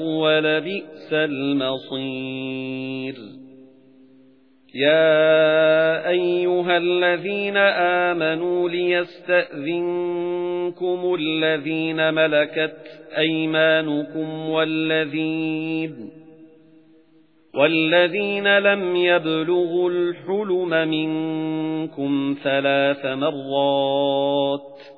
وَلَبِئْسَ الْمَصِيرُ. يَا أَيُّهَا الَّذِينَ آمَنُوا لِيَسْتَأْذِنكُمُ الَّذِينَ مَلَكَتْ أَيْمَانُكُمْ وَالَّذِينَ وَالَّذِينَ لَمْ يَبْلُغُوا الْحُلُمَ مِنكُمْ ثَلَاثَ مَرَّاتٍ